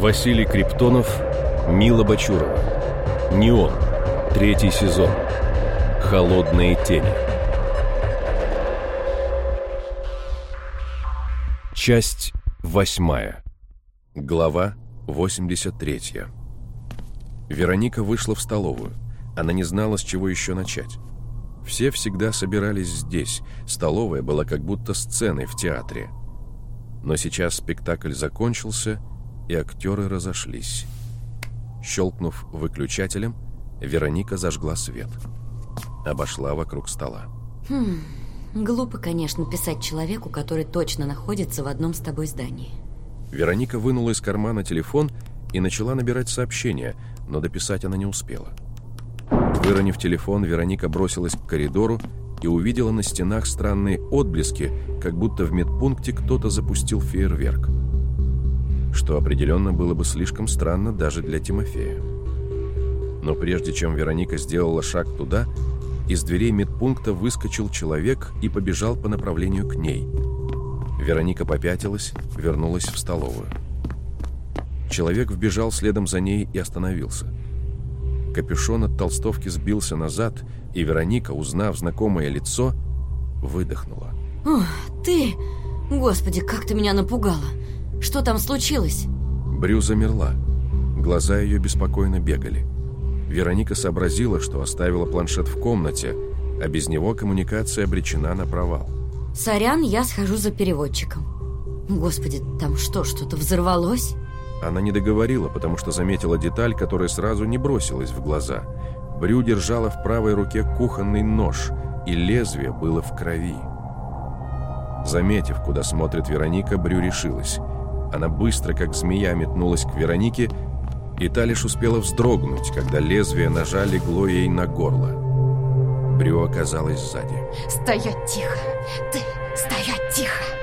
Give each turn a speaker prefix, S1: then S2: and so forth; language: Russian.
S1: Василий Криптонов, Мила Бачурова. Неон. Третий сезон. Холодные тени. Часть восьмая. Глава 83. Вероника вышла в столовую. Она не знала, с чего еще начать. Все всегда собирались здесь. Столовая была как будто сценой в театре. Но сейчас спектакль закончился, и актеры разошлись. Щелкнув выключателем, Вероника зажгла свет. Обошла вокруг стола.
S2: Хм, глупо, конечно, писать человеку, который точно находится в одном с тобой здании.
S1: Вероника вынула из кармана телефон и начала набирать сообщение, но дописать она не успела. Выронив телефон, Вероника бросилась к коридору и увидела на стенах странные отблески, как будто в медпункте кто-то запустил фейерверк что определенно было бы слишком странно даже для Тимофея. Но прежде чем Вероника сделала шаг туда, из дверей медпункта выскочил человек и побежал по направлению к ней. Вероника попятилась, вернулась в столовую. Человек вбежал следом за ней и остановился. Капюшон от толстовки сбился назад, и Вероника, узнав знакомое лицо, выдохнула.
S2: «О, ты! Господи, как ты меня напугала! Что там случилось?»
S1: Брю замерла. Глаза ее беспокойно бегали. Вероника сообразила, что оставила планшет в комнате, а без него коммуникация обречена на провал.
S2: «Сорян, я схожу за переводчиком». «Господи, там что, что-то взорвалось?»
S1: Она не договорила, потому что заметила деталь, которая сразу не бросилась в глаза. Брю держала в правой руке кухонный нож, и лезвие было в крови. Заметив, куда смотрит Вероника, Брю решилась – она быстро, как змея, метнулась к Веронике, и та лишь успела вздрогнуть, когда лезвие ножа легло ей на горло. Брю оказалась сзади.
S2: «Стоять тихо! Ты стоять тихо!»